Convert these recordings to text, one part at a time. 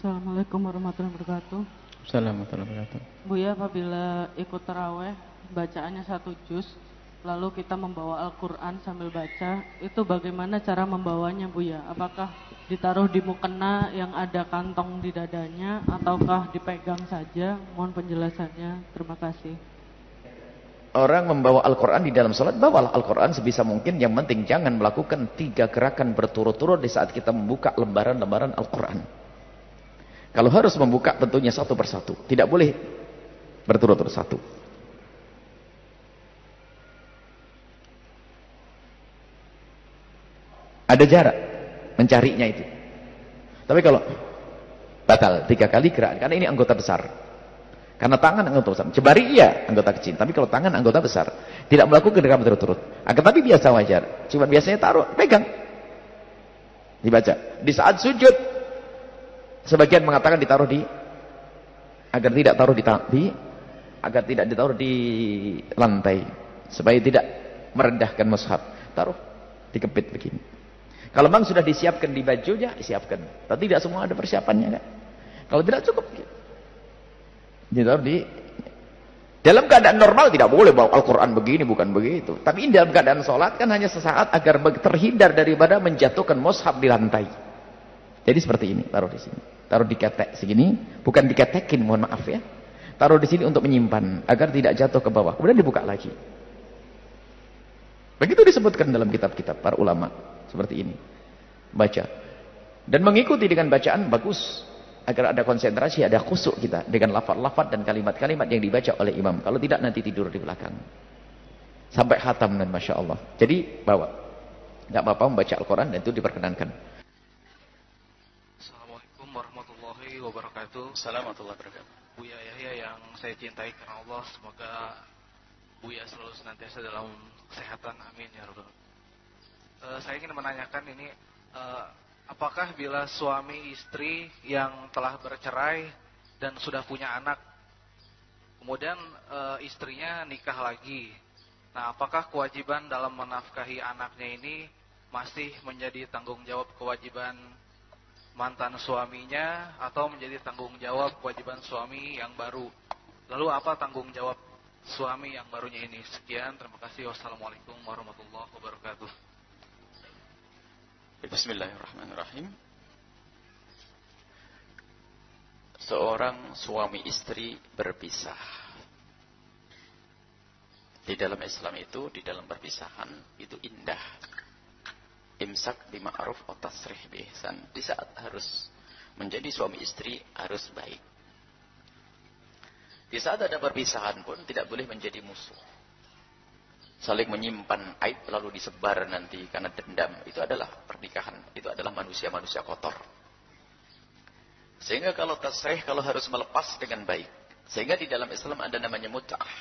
Assalamualaikum warahmatullahi wabarakatuh. Assalamualaikum warahmatullahi wabarakatuh. Buya apabila ikut taraweh bacaannya satu juz, lalu kita membawa Al-Quran sambil baca, itu bagaimana cara membawanya Buya? Apakah ditaruh di mukena yang ada kantong di dadanya, ataukah dipegang saja? Mohon penjelasannya. Terima kasih. Orang membawa Al-Quran di dalam sholat, bawalah Al-Quran sebisa mungkin. Yang penting jangan melakukan tiga gerakan berturut-turut di saat kita membuka lembaran-lembaran Al-Quran. Kalau harus membuka tentunya satu persatu. Tidak boleh berturut-turut satu. Ada jarak mencarinya itu. Tapi kalau batal tiga kali gerak, karena ini anggota besar. Karena tangan anggota besar. Cebari iya anggota kecil, tapi kalau tangan anggota besar. Tidak melakukan gerakan berturut-turut. Akan tapi biasa wajar. Cuma biasanya taruh, pegang. Dibaca. Di saat sujud, Sebagian mengatakan ditaruh di agar tidak taruh di, di agar tidak ditaruh di lantai supaya tidak merendahkan mushaf. Taruh dikepit begini. Kalau memang sudah disiapkan di bajunya, disiapkan. Tapi tidak semua ada persiapannya kan. Kalau tidak cukup. Ditaruh di dalam keadaan normal tidak boleh bawa Al-Quran begini, bukan begitu. Tapi dalam keadaan sholat kan hanya sesaat agar terhindar daripada menjatuhkan mushaf di lantai. Jadi seperti ini, taruh di sini. Taruh di ketek segini, bukan diketekin, mohon maaf ya. Taruh di sini untuk menyimpan agar tidak jatuh ke bawah. Kemudian dibuka lagi. Begitu disebutkan dalam kitab-kitab para ulama seperti ini. Baca. Dan mengikuti dengan bacaan bagus agar ada konsentrasi, ada khusuk kita dengan lafaz-lafaz dan kalimat-kalimat yang dibaca oleh imam. Kalau tidak nanti tidur di belakang. Sampai khatam dan Masya Allah. Jadi bawa. Tidak apa-apa membaca Al-Quran dan itu diperkenankan. Wabarakatuh. Assalamualaikum warahmatullahi wabarakatuh. Buya Yahya yang saya cintai karena Allah, semoga Buya selalu senantiasa dalam kesehatan. Amin ya rabbal. Uh, saya ingin menanyakan ini, uh, apakah bila suami istri yang telah bercerai dan sudah punya anak, kemudian uh, istrinya nikah lagi, nah apakah kewajiban dalam menafkahi anaknya ini masih menjadi tanggung jawab kewajiban mantan suaminya atau menjadi tanggung jawab kewajiban suami yang baru. Lalu apa tanggung jawab suami yang barunya ini? Sekian, terima kasih. Wassalamualaikum warahmatullahi wabarakatuh. Bismillahirrahmanirrahim. Seorang suami istri berpisah. Di dalam Islam itu, di dalam perpisahan, itu indah imsak bima'ruf atau tasrih bihsan. Di saat harus menjadi suami istri harus baik. Di saat ada perpisahan pun tidak boleh menjadi musuh. Saling menyimpan aib lalu disebar nanti karena dendam. Itu adalah pernikahan. Itu adalah manusia-manusia kotor. Sehingga kalau tasrih, kalau harus melepas dengan baik. Sehingga di dalam Islam ada namanya mut'ah.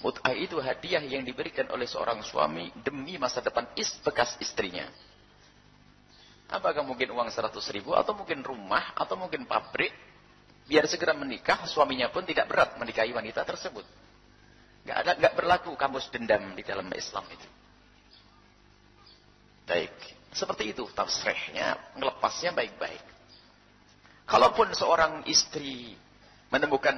Mut'ah itu hadiah yang diberikan oleh seorang suami demi masa depan is bekas istrinya. Apakah mungkin uang 100 ribu atau mungkin rumah atau mungkin pabrik. Biar segera menikah, suaminya pun tidak berat menikahi wanita tersebut. Gak ada, gak berlaku kamus dendam di dalam Islam itu. Baik. Seperti itu tafsirnya, melepasnya baik-baik. Kalaupun seorang istri menemukan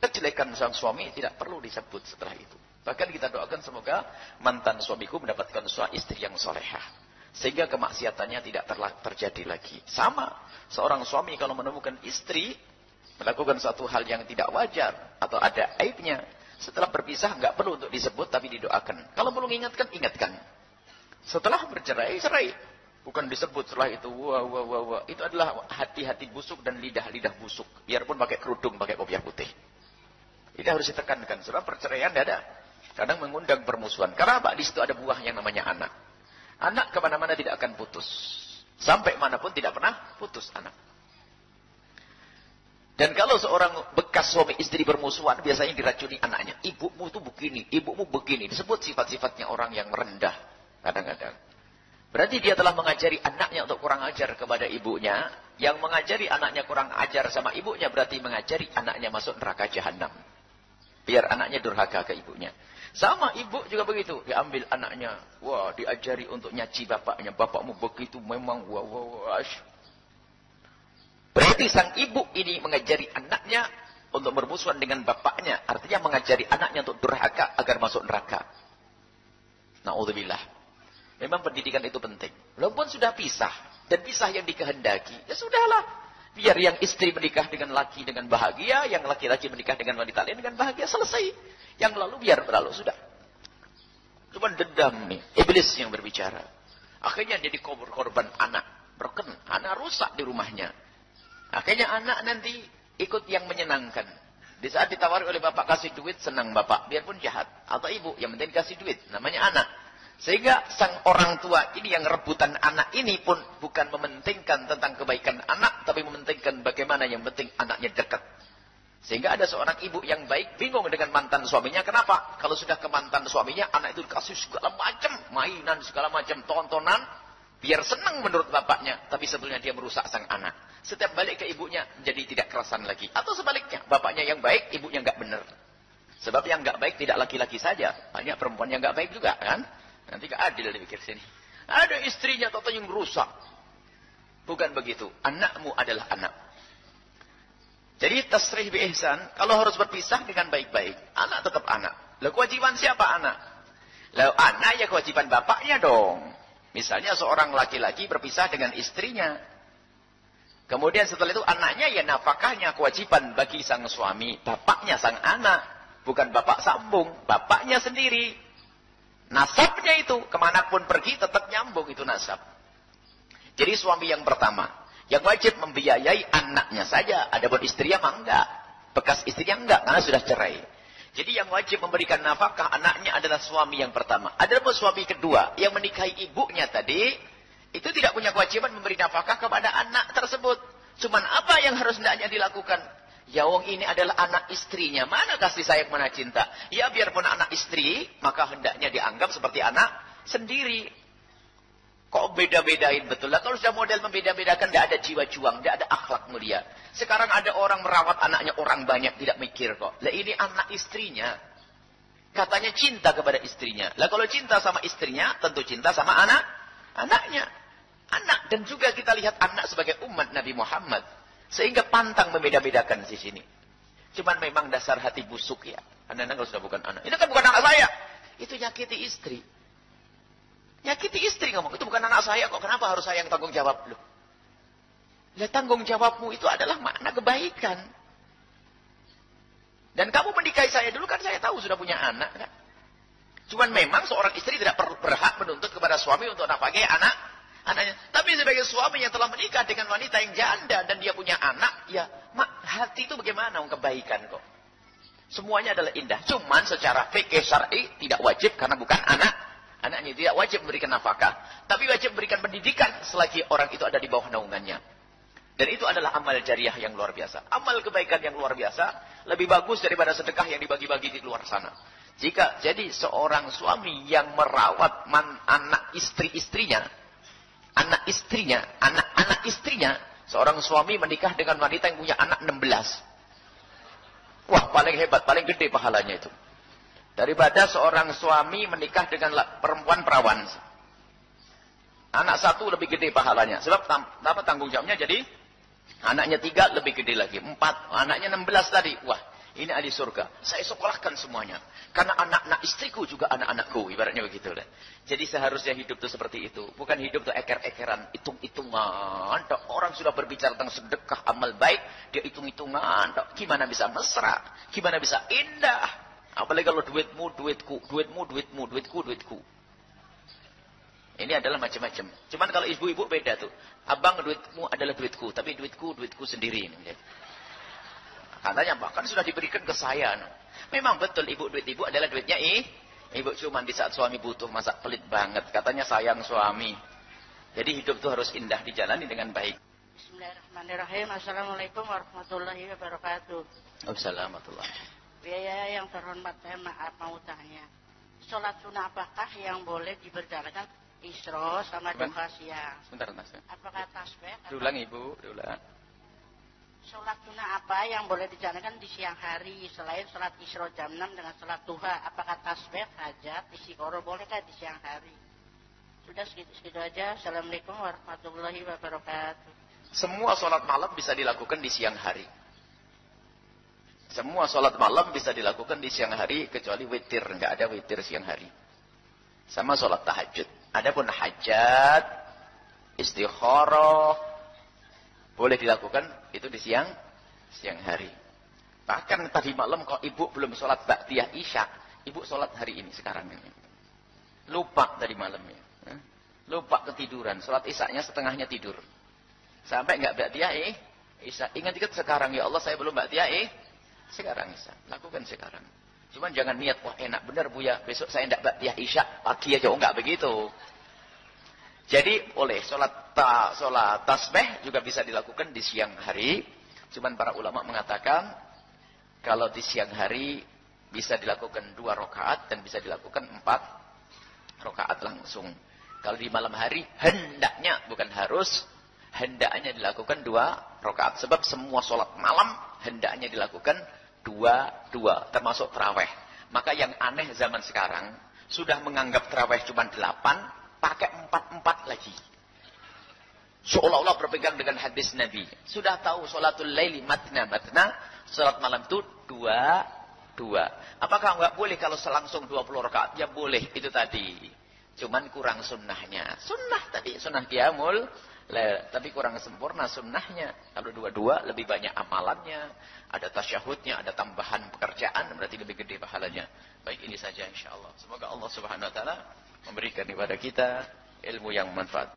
kejelekan sang suami tidak perlu disebut setelah itu. Bahkan kita doakan semoga mantan suamiku mendapatkan suami istri yang solehah. Sehingga kemaksiatannya tidak terjadi lagi. Sama, seorang suami kalau menemukan istri, melakukan suatu hal yang tidak wajar, atau ada aibnya, setelah berpisah nggak perlu untuk disebut tapi didoakan. Kalau perlu ingatkan, ingatkan. Setelah bercerai, cerai. Bukan disebut setelah itu, wah, wah, wah, wah. Itu adalah hati-hati busuk dan lidah-lidah busuk. Biarpun pakai kerudung, pakai kopiah putih. Ini harus ditekankan. Sebab perceraian tidak ada. Kadang mengundang permusuhan. Karena apa? Di situ ada buah yang namanya anak. Anak ke mana-mana tidak akan putus. Sampai mana pun tidak pernah putus anak. Dan kalau seorang bekas suami istri bermusuhan, biasanya diracuni anaknya. Ibumu itu begini, ibumu begini. Disebut sifat-sifatnya orang yang rendah. Kadang-kadang. Berarti dia telah mengajari anaknya untuk kurang ajar kepada ibunya. Yang mengajari anaknya kurang ajar sama ibunya berarti mengajari anaknya masuk neraka jahanam. Biar anaknya durhaka ke ibunya. Sama ibu juga begitu. Diambil anaknya. Wah, diajari untuk nyaci bapaknya. Bapakmu begitu memang wah wah wah. Berarti sang ibu ini mengajari anaknya untuk bermusuhan dengan bapaknya. Artinya mengajari anaknya untuk durhaka agar masuk neraka. Na'udzubillah. Memang pendidikan itu penting. Walaupun sudah pisah. Dan pisah yang dikehendaki. Ya sudahlah. Biar yang istri menikah dengan laki dengan bahagia. Yang laki-laki menikah dengan wanita lain dengan bahagia. Selesai. Yang lalu biar berlalu. Sudah. Cuma dendam nih. Iblis yang berbicara. Akhirnya jadi korban anak. Broken. Anak rusak di rumahnya. Akhirnya anak nanti ikut yang menyenangkan. Di saat ditawari oleh bapak kasih duit, senang bapak. Biarpun jahat. Atau ibu, yang penting kasih duit. Namanya anak. Sehingga sang orang tua ini yang rebutan anak ini pun bukan mementingkan tentang kebaikan anak, tapi mementingkan bagaimana yang penting anaknya dekat. Sehingga ada seorang ibu yang baik bingung dengan mantan suaminya. Kenapa? Kalau sudah ke mantan suaminya, anak itu dikasih segala macam mainan, segala macam tontonan, biar senang menurut bapaknya, tapi sebetulnya dia merusak sang anak. Setiap balik ke ibunya jadi tidak kerasan lagi. Atau sebaliknya, bapaknya yang baik, ibunya nggak benar. Sebab yang nggak baik tidak laki-laki saja, banyak perempuan yang nggak baik juga kan. Nanti gak adil dipikir sini. Ada istrinya atau yang rusak. Bukan begitu. Anakmu adalah anak. Jadi tasrih bi ihsan, kalau harus berpisah dengan baik-baik, anak tetap anak. Lalu kewajiban siapa anak? Lalu anak ya kewajiban bapaknya dong. Misalnya seorang laki-laki berpisah dengan istrinya. Kemudian setelah itu anaknya ya nafkahnya kewajiban bagi sang suami. Bapaknya sang anak. Bukan bapak sambung. Bapaknya sendiri. Nasabnya itu, ke mana pun pergi tetap nyambung itu nasab. Jadi suami yang pertama, yang wajib membiayai anaknya saja. Ada buat istri yang enggak. Bekas istrinya enggak, karena sudah cerai. Jadi yang wajib memberikan nafkah anaknya adalah suami yang pertama. Ada pun suami kedua, yang menikahi ibunya tadi, itu tidak punya kewajiban memberi nafkah kepada anak tersebut. Cuman apa yang harus hendaknya dilakukan? Ya wong ini adalah anak istrinya. Mana kasih sayang, mana cinta? Ya biarpun anak istri, maka hendaknya dianggap seperti anak sendiri. Kok beda-bedain betul lah. Kalau sudah model membeda-bedakan, tidak ada jiwa juang, tidak ada akhlak mulia. Sekarang ada orang merawat anaknya, orang banyak tidak mikir kok. Lah ini anak istrinya. Katanya cinta kepada istrinya. Lah kalau cinta sama istrinya, tentu cinta sama anak, anaknya. Anak dan juga kita lihat anak sebagai umat Nabi Muhammad. Sehingga pantang membeda-bedakan di sini. Cuman memang dasar hati busuk ya. Anak-anak kalau sudah bukan anak. Itu kan bukan anak saya. Itu nyakiti istri. Nyakiti istri ngomong. Itu bukan anak saya kok. Kenapa harus saya yang tanggung jawab? Loh. Ya tanggung jawabmu itu adalah makna kebaikan. Dan kamu menikahi saya dulu kan saya tahu sudah punya anak kan. Cuman memang seorang istri tidak berhak menuntut kepada suami untuk nafkahi anak anaknya. Tapi sebagai suami yang telah menikah dengan wanita yang janda dan dia punya anak, ya mak, hati itu bagaimana kebaikan kok. Semuanya adalah indah. Cuman secara fikih syar'i tidak wajib karena bukan anak. Anaknya tidak wajib memberikan nafkah. Tapi wajib memberikan pendidikan selagi orang itu ada di bawah naungannya. Dan itu adalah amal jariah yang luar biasa. Amal kebaikan yang luar biasa. Lebih bagus daripada sedekah yang dibagi-bagi di luar sana. Jika jadi seorang suami yang merawat man, anak istri-istrinya anak istrinya, anak-anak istrinya, seorang suami menikah dengan wanita yang punya anak 16. Wah, paling hebat, paling gede pahalanya itu. Daripada seorang suami menikah dengan perempuan perawan. Anak satu lebih gede pahalanya. Sebab apa tanggung jawabnya jadi anaknya tiga lebih gede lagi. Empat, anaknya 16 tadi. Wah, ini ahli surga. Saya sekolahkan semuanya. Karena anak-anak istriku juga anak-anakku. Ibaratnya begitu. Lah. Jadi seharusnya hidup itu seperti itu. Bukan hidup itu eker-ekeran. Hitung-hitungan. Orang sudah berbicara tentang sedekah amal baik. Dia hitung-hitungan. Gimana bisa mesra. Gimana bisa indah. Apalagi kalau duitmu, duitku. Duitmu, duitmu, duitku, duitku. Ini adalah macam-macam. Cuman kalau ibu-ibu beda tuh. Abang duitmu adalah duitku. Tapi duitku, duitku sendiri. Katanya bahkan sudah diberikan ke saya. Memang betul ibu duit ibu adalah duitnya ih. Ibu cuma di saat suami butuh masa pelit banget. Katanya sayang suami. Jadi hidup itu harus indah dijalani dengan baik. Bismillahirrahmanirrahim. Assalamualaikum warahmatullahi wabarakatuh. Assalamualaikum. Biaya yang terhormat saya maaf mau tanya. Sholat sunnah apakah yang boleh diberjalankan isro sama duha siang? Sebentar mas. Apakah tasbih? Diulang ibu, diulang. Sholat sunnah apa yang boleh dijalankan di siang hari selain sholat isro jam 6 dengan sholat duha? Apakah tasbih, hajat, istiqoroh bolehkah di siang hari? Sudah segitu, segitu aja. Assalamualaikum warahmatullahi wabarakatuh. Semua sholat malam bisa dilakukan di siang hari. Semua sholat malam bisa dilakukan di siang hari kecuali witir. Nggak ada witir siang hari. Sama sholat tahajud. Adapun hajat, istikharah, boleh dilakukan itu di siang siang hari. Bahkan tadi malam kalau ibu belum sholat ba'diyah isya, ibu sholat hari ini sekarang ini. Lupa tadi malamnya. Lupa ketiduran. Sholat isya setengahnya tidur. Sampai enggak ba'diyah eh. Isya. Ingat-ingat sekarang ya Allah saya belum ba'diyah eh. Sekarang Isya. Lakukan sekarang. Cuman jangan niat, wah enak benar Bu ya. Besok saya enggak ba'diyah Isya. Pagi aja. Oh enggak begitu. Jadi oleh sholat, ta, sholat tasbih juga bisa dilakukan di siang hari. Cuman para ulama mengatakan kalau di siang hari bisa dilakukan dua rakaat dan bisa dilakukan empat rakaat langsung. Kalau di malam hari hendaknya bukan harus hendaknya dilakukan dua rakaat. Sebab semua sholat malam hendaknya dilakukan dua-dua, termasuk terawih. Maka yang aneh zaman sekarang, sudah menganggap terawih cuma delapan, pakai empat-empat lagi. Seolah-olah berpegang dengan hadis Nabi. Sudah tahu sholatul laili matna matna, sholat malam itu dua, dua. Apakah enggak boleh kalau selangsung 20 rakaat? Ya boleh, itu tadi. Cuman kurang sunnahnya. Sunnah tadi, sunnah kiamul Le, tapi kurang sempurna sunnahnya. Kalau dua-dua lebih banyak amalannya. Ada tasyahudnya, ada tambahan pekerjaan. Berarti lebih gede pahalanya. Baik ini saja insya Allah. Semoga Allah subhanahu wa ta'ala memberikan kepada kita ilmu yang manfaat.